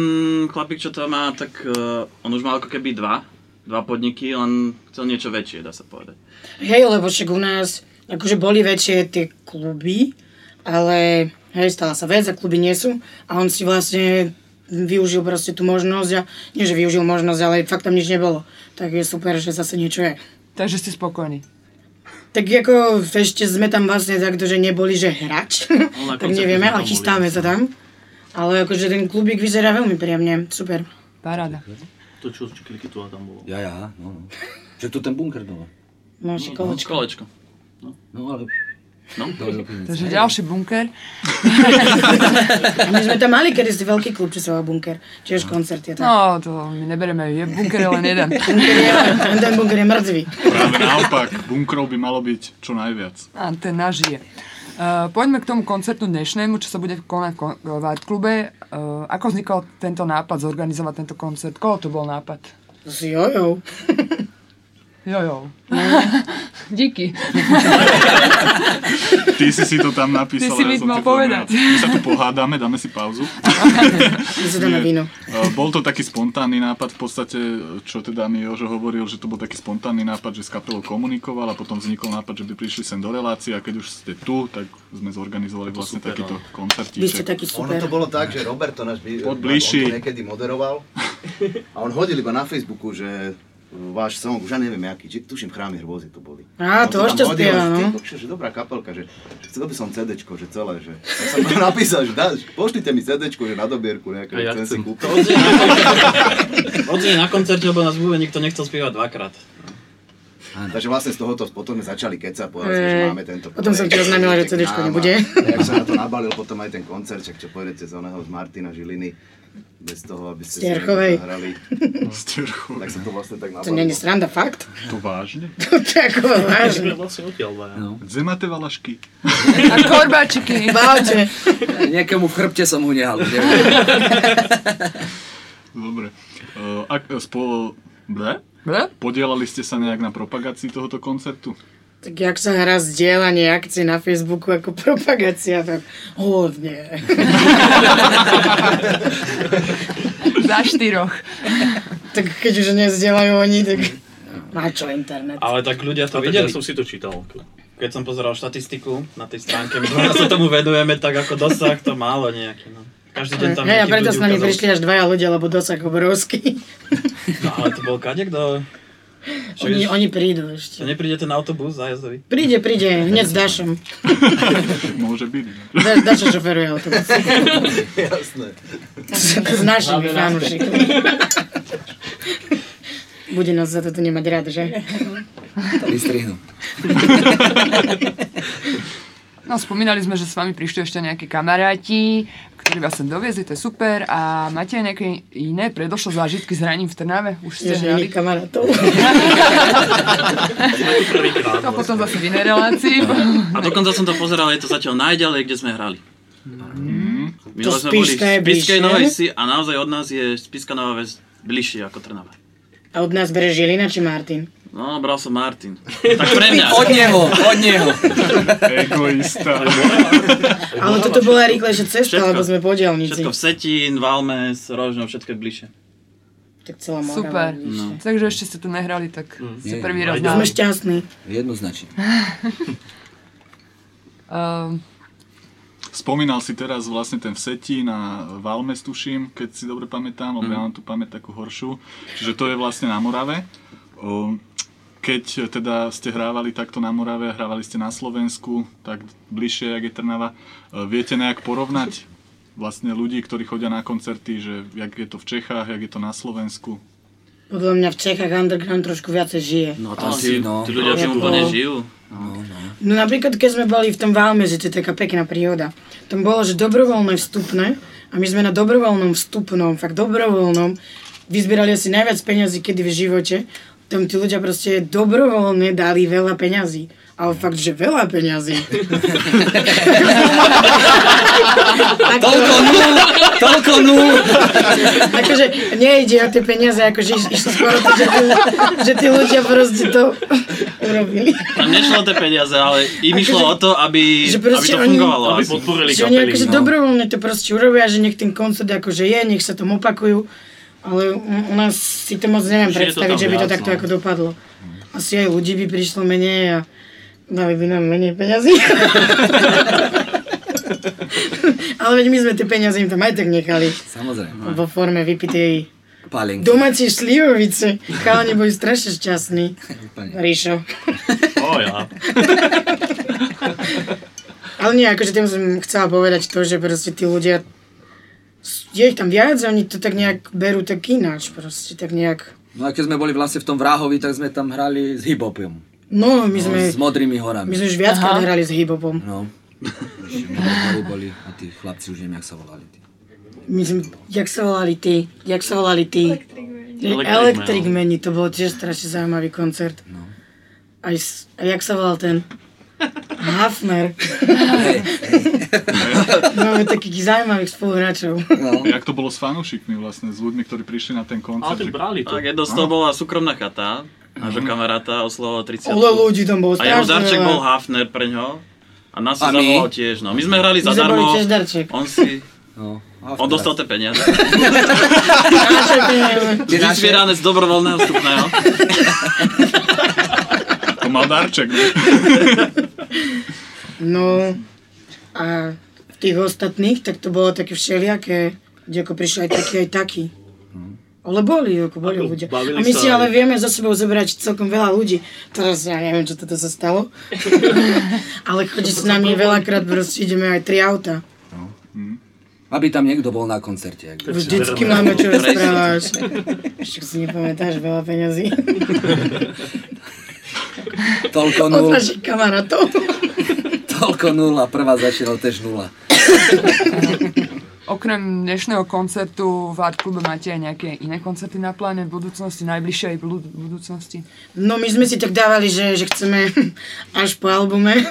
chlapík, čo to má, tak uh, on už mal ako keby dva, dva podniky, len chcel niečo väčšie, dá sa povedať. Hej, lebo však u nás, akože boli väčšie tie kluby, ale hej, stala sa vec a kluby nie sú. A on si vlastne využil proste tú možnosť a nie, že využil možnosť, ale fakt tam nič nebolo. Tak je super, že zase niečo je. Takže ste spokojní. Tak ako ešte sme tam vlastne takto, že neboli, že hrač, tak nevieme, ale chystáme sa tam. Ale akože ten klubík vyzerá veľmi príjemne, super. Paráda. To čo z Čikliky tu a tam bolo. Ja, ja, no, no. Že tu ten bunker dole. No, ešte kolečko. Kolečko. No, ale... No. Takže ďalší bunker. A my sme tam mali kedysi veľký klub, čo sa volá Bunker. Tiež koncert je tam. No, to my neberieme, je bunker len jeden. Ten bunker je mŕtvý. Práve naopak, bunkrov by malo byť čo najviac. A ten náš je. Uh, poďme k tomu koncertu dnešnému, čo sa bude konať ko- v Art klube. Uh, ako vznikol tento nápad zorganizovať tento koncert? Koho to bol nápad? S jojou. Jojo. Díky. Ty si si to tam napísal. Ty si mi mal povedal. povedať. My sa tu pohádame, dáme si pauzu. My si dáme víno. Eh, Bol to taký spontánny nápad v podstate, čo teda mi Jožo hovoril, že to bol taký spontánny nápad, že s kapelou komunikoval a potom vznikol nápad, že by prišli sem do relácie a keď už ste tu, tak sme zorganizovali vlastne super, takýto no. koncertíček. Vy ste taký Ono to bolo tak, že Roberto náš by, on to niekedy moderoval a on hodil iba na Facebooku, že váš song, už ja neviem aký, či, tuším chrámy hrôzy to boli. Á, On to tam ešte spieva, že no. kokšo, že dobrá kapelka, že chcel by som CDčko, že celé, že ja som mu napísal, že dá, pošlite mi CDčko, že na dobierku nejaké, ja chcem si chcem. kúpiť. Odznie na koncerte, lebo nás bude nikto nechcel spievať dvakrát. Takže vlastne z tohoto potom sme začali kecať, povedali sme, že máme tento Potom som ti projekt, oznámila, že projekt CDčko nebude. Jak sa na to nabalil potom aj ten koncert, čak čo pôjdete z oného z Martina Žiliny, bez toho, aby ste Stierchovej. si zahrali. Tak sa to vlastne tak nabalilo. To není sranda, fakt? To vážne? To je ako vážne. My vlastne odtiaľ dvaja. No. Kde máte valašky? A korbáčiky. Báte. Niekomu v chrbte som ho nehal. Dobre. Uh, ak, spo... Ble? Ble? Podielali ste sa nejak na propagácii tohoto koncertu? Tak jak sa hra zdieľanie akcie na Facebooku ako propagácia, tak hodne. Za štyroch. tak keď už nezdieľajú oni, tak na čo internet? Ale tak ľudia to A videli. ja som si to čítal. Keď som pozeral štatistiku na tej stránke, my sa tomu vedujeme, tak ako dosah to málo nejaký. No. Každý deň tam Hej, a preto s nami prišli až dvaja ľudia, lebo dosah obrovský. No ale to bol kade, kto... Oni, oni prídu ešte. Nepríde ten autobus zájazdový? Príde, príde, hneď s Dašom. Môže byť. Da, Dašo šoferuje autobus. Jasné. S našimi fanúšikmi. Bude nás za toto nemať rád, že? Vystrihnú. No No, spomínali sme, že s vami prišli ešte nejakí kamaráti, ktorí vás sem doviezli, to je super. A máte aj nejaké iné predošlo zážitky s hraním v Trnave? Už ste hrali? kamarátov. to potom zase v inej relácii. A dokonca som to pozeral, je to zatiaľ najďalej, kde sme hrali. Minule To sme boli v Spiskej? Novej Si a naozaj od nás je Spiska Nová Ves bližšie ako Trnava. A od nás bere Žilina či Martin? No, bral som Martin. Tak pre mňa. Od neho, od neho. Egoista. Ale toto bola rýchlejšia cesta, Všetko. lebo sme podielnici. Všetko v Setín, Valmes, Rožno, všetko je bližšie. Tak celá Morava. Super. No. Takže ešte ste tu nehrali, tak ste Nie, prvý raz Sme na... šťastní. Jednoznačne. Uh, Spomínal si teraz vlastne ten Vsetín a Valmes, tuším, keď si dobre pamätám, lebo ja mám tu pamäť takú horšiu. Čiže to je vlastne na Morave. O, Keď teda ste hrávali takto na Morave, hrávali ste na Slovensku, tak bližšie, jak je Trnava, e, viete nejak porovnať vlastne ľudí, ktorí chodia na koncerty, že jak je to v Čechách, jak je to na Slovensku? Podľa mňa v Čechách underground trošku viacej žije. No to Asi, asi, no. tí ľudia Ako- úplne žijú. No napríklad, keď sme boli v tom Valmeze, to je taká pekná príhoda. Tam bolo, že dobrovoľné vstupné a my sme na dobrovoľnom vstupnom, fakt dobrovoľnom, vyzbierali asi najviac peňazí kedy v živote. Tam tí ľudia proste dobrovoľne dali veľa peňazí. Ale fakt, že veľa peňazí. Toľko nul, toľko nul. akože nejde o tie peniaze, akože iš, išlo skôr o to, že, tí- že tí ľudia proste to urobili. Tam nešlo o tie peniaze, ale im išlo o to, aby, Že aby to oni- fungovalo. Aby asi. podporili Že oni kapely. akože no. dobrovoľne to proste urobia, že nech ten koncert akože je, nech sa tom opakujú. Ale u, u nás si to moc neviem Že je to predstaviť, že by to takto no. ako dopadlo. Asi aj ľudí by prišlo menej a dali by nám menej peňazí. Ale veď my sme tie peniaze im tam aj tak nechali. Samozrejme. Vo forme vypitej Pálenky. domácej slivovice. Chalani boli strašne šťastní. Ríšo. O ja. Ale nie, akože tým som chcela povedať to, že proste tí ľudia, je ich tam viac a oni to tak nejak berú tak ináč, proste tak nejak, No a keď sme boli vlastne v tom Vráhovi, tak sme tam hrali s hip-hopom. no my No, sme, s modrými horami. my sme už viackrát hrali s hip-hopom. No. Modré boli a tí chlapci už neviem, jak sa volali. Tí. My sme, jak sa volali tí, jak sa volali tí, Electric Electric. Mani, to bol tiež strašne zaujímavý koncert. No. Aj, a jak sa volal ten? Hafner. Máme takých zaujímavých spoluhráčov. No. Jak to bolo s fanúšikmi vlastne, s ľuďmi, ktorí prišli na ten Ale koncert? že- brali to. Tak jedno z toho bola súkromná chata, nášho kamaráta oslovoval 30. Ale ľudí tam bolo A jeho darček veľa. bol Hafner pre ňo. A nás si zavolal tiež, no. My sme hrali My sme zadarmo, tiež darček. on si... No. On dostal tie peniaze. Vyzbierané z dobrovoľného vstupného. Mal darček, ne? No a v tých ostatných, tak to bolo také všelijaké, kde ako prišli aj takí, aj takí. Ale boli, ako boli Ako ľudia. A my si aj- ale vieme za sebou zobrať celkom veľa ľudí. Teraz ja neviem, čo toto sa stalo. ale chodí s nami veľakrát, proste ideme aj tri auta. Aby tam niekto bol na koncerte. ak- Vždycky máme čo rozprávať. Ešte si nepamätáš veľa peňazí. Toľko Od nul, našich kamarátov. toľko nul a prvá začínal tiež nula. Okrem dnešného koncertu v Art Klube máte aj nejaké iné koncerty na pláne v budúcnosti, najbližšej blu- budúcnosti? No my sme si tak dávali, že, že chceme až po albume,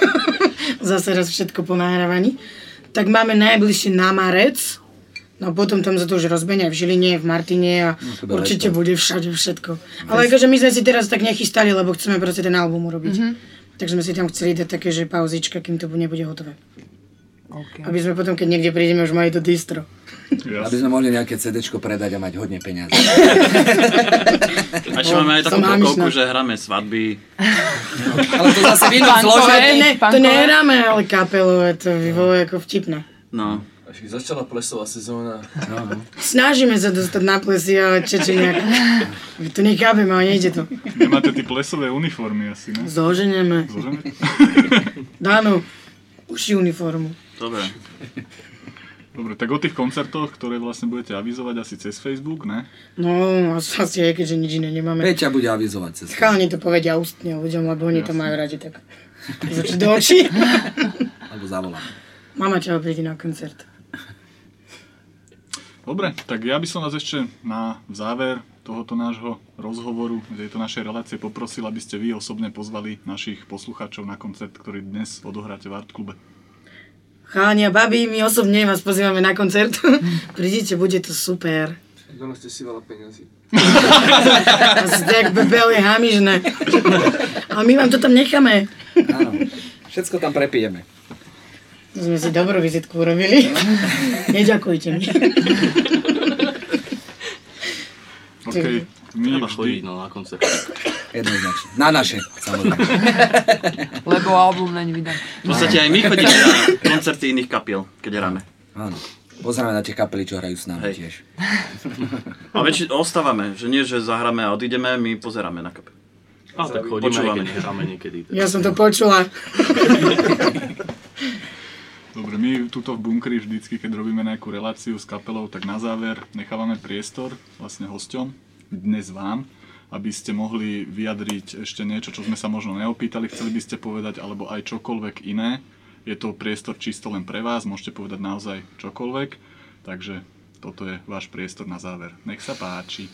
zase raz všetko po nahrávaní, tak máme najbližšie na marec, no potom tam sa to už rozbehne aj v Žiline, v Martine a No, to bude určite leto. bude všade všetko. Ale akože my sme si teraz tak nechystali, lebo chceme proste ten album urobiť. Takže sme si tam chceli dať také, že pauzička, kým to nebude hotové. Okay. Aby sme potom, keď niekde prídeme, už mali to distro. Aby sme mohli nejaké CDčko predať a mať hodne peniazy. A ešte máme aj takú blokovku, že hráme svadby. Ale to zase v inom To, zložení. ne, to nehráme, ale kapelové, to by bolo ako vtipné. No. Až začala plesová sezóna. Snažíme sa dostať na plesy, ale čeče nejak... To nechápem, ale nejde to. Nemáte tie plesové uniformy asi, ne? Zoženeme. Zložené? Dáno, uši uniformu. Dobre. Dobre, tak o tých koncertoch, ktoré vlastne budete avizovať asi cez Facebook, ne? No, asi aj, keďže nič iné nemáme. Peťa bude avizovať cez Chalani to povedia ústne ľuďom, lebo oni to majú radi tak. Z očí do očí. Alebo zavolám. Mama čau, prídi na koncert. Dobre, tak ja by som vás ešte na záver tohoto nášho rozhovoru, tejto našej relácie poprosil, aby ste vy osobne pozvali našich poslucháčov na koncert, ktorý dnes odohráte v Art klube. Chalani a babi, my osobne vás pozývame na koncert. Prídite, bude to super. Donoste si veľa peniazy. Ste jak bebele hamižné. Ale my vám to tam necháme. Áno. Všetko tam prepijeme. Sme si dobrú vizitku urobili. Neďakujte mi. OK, my Treba vždy... chodiť no, na koncert. Jednoznačne. Na naše, samozrejme. Lebo album není vydaný. V podstate aj my chodíme na koncerty iných kapiel, keď hráme. Áno. Pozrieme na tie kapely, čo hrajú s nami Hej. tiež. A väčši ostávame, že nie, že zahráme a odídeme, my pozeráme na kapelu. A tak chodíme, aj Počúvame. keď hráme niekedy. Tak. Ja som to počula. Dobre, my tuto v bunkri vždycky, keď robíme nejakú reláciu s kapelou, tak na záver nechávame priestor vlastne hosťom, dnes vám, aby ste mohli vyjadriť ešte niečo, čo sme sa možno neopýtali, chceli by ste povedať, alebo aj čokoľvek iné. Je to priestor čisto len pre vás, môžete povedať naozaj čokoľvek, takže toto je váš priestor na záver. Nech sa páči.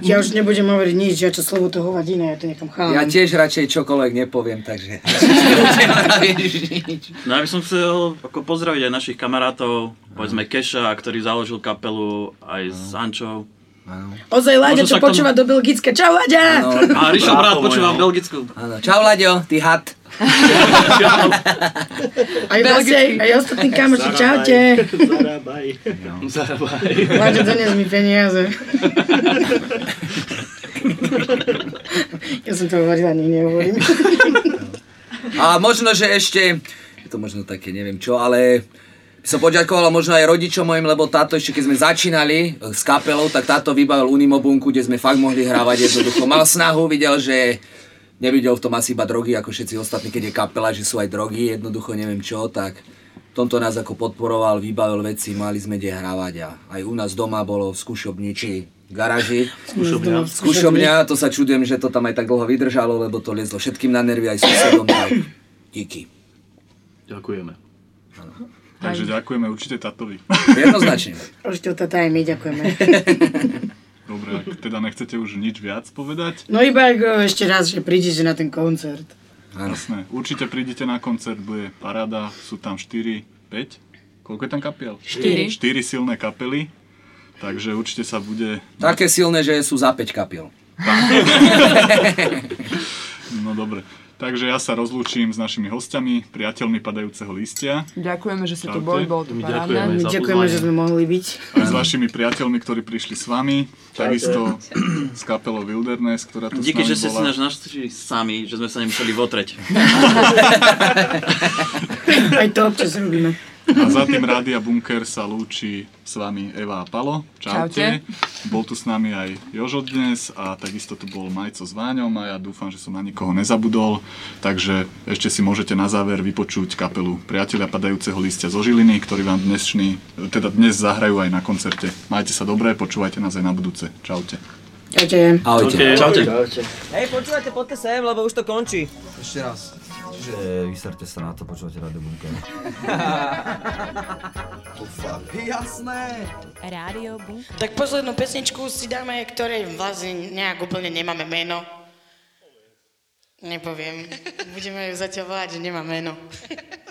Ja už nebudem hovoriť nič, ja čo slovo to hovadina, ja to nechám chalám. Ja tiež radšej čokoľvek nepoviem, takže... No ja by som chcel ako pozdraviť aj našich kamarátov, povedzme Keša, ktorý založil kapelu aj s Ančou. Ozaj Láďa, čo počúva do Belgicka. Čau Láďa! A Rišo Brát počúva v Belgicku. Áno. Čau Laďo, ty had. Aj Vasej, aj ostatní kamoši, čaute. Zarábaj. Zarábaj. Láďa, dones mi peniaze. Ja som to hovorila, ani nehovorím. A možno, že ešte, je to možno také, neviem čo, ale som poďakoval možno aj rodičom mojim, lebo táto ešte keď sme začínali eh, s kapelou, tak táto vybavil Unimobunku, kde sme fakt mohli hrávať jednoducho. Mal snahu, videl, že nevidel v tom asi iba drogy, ako všetci ostatní, keď je kapela, že sú aj drogy, jednoducho neviem čo, tak v tomto nás ako podporoval, vybavil veci, mali sme kde hrávať a aj u nás doma bolo v skúšobniči garáži. Skúšobňa. Skúšobňa, to sa čudujem, že to tam aj tak dlho vydržalo, lebo to liezlo všetkým na nervy, aj susedom, tak díky. Ďakujeme. Takže ďakujeme určite Tatovi. Jednoznačne. Určite to aj my ďakujeme. Dobre, ak teda nechcete už nič viac povedať, No iba ako ešte raz, že prídete na ten koncert. Jasné, určite prídete na koncert, bude paráda, sú tam 4, 5, koľko je tam kapiel? Štyri. 4 silné kapely, takže určite sa bude... Také silné, že sú za 5 kapiel. No dobre, takže ja sa rozlúčim s našimi hostiami, priateľmi padajúceho listia, Ďakujeme, že ste tu boli, bolo to parádne. ďakujeme ďakujeme, že sme mohli byť. aj s vašimi priateľmi, ktorí prišli s vami, takisto s kapelou Wilderness, ktorá tu Díky, s že ste si nás našli sami, že sme sa nemuseli votreť. Aj to občas robíme. A za tým Rádia Bunker sa lúči s vami Eva a Palo. Čaute. Bol tu s nami aj Jožo dnes a takisto tu bol Majco s Váňom a ja dúfam, že som na nikoho nezabudol. Takže ešte si môžete na záver vypočuť kapelu Priatelia padajúceho listia zo Žiliny, ktorí vám dnešný, teda dnes zahrajú aj na koncerte. Majte sa dobre, počúvajte nás aj na budúce. Čaute. Čaute. Ahojte. Čaute. Hej, počúvajte, poďte sem, lebo už to končí. Ešte raz. Čiže vyserte sa na to, počúvate Radio Bunker. To fakt. Jasné. Rádio Bunker. Tak poslednú pesničku si dáme, ktorej vlastne nejak úplne nemáme meno. Nepoviem. Budeme ju zatiaľ volať, že nemá meno.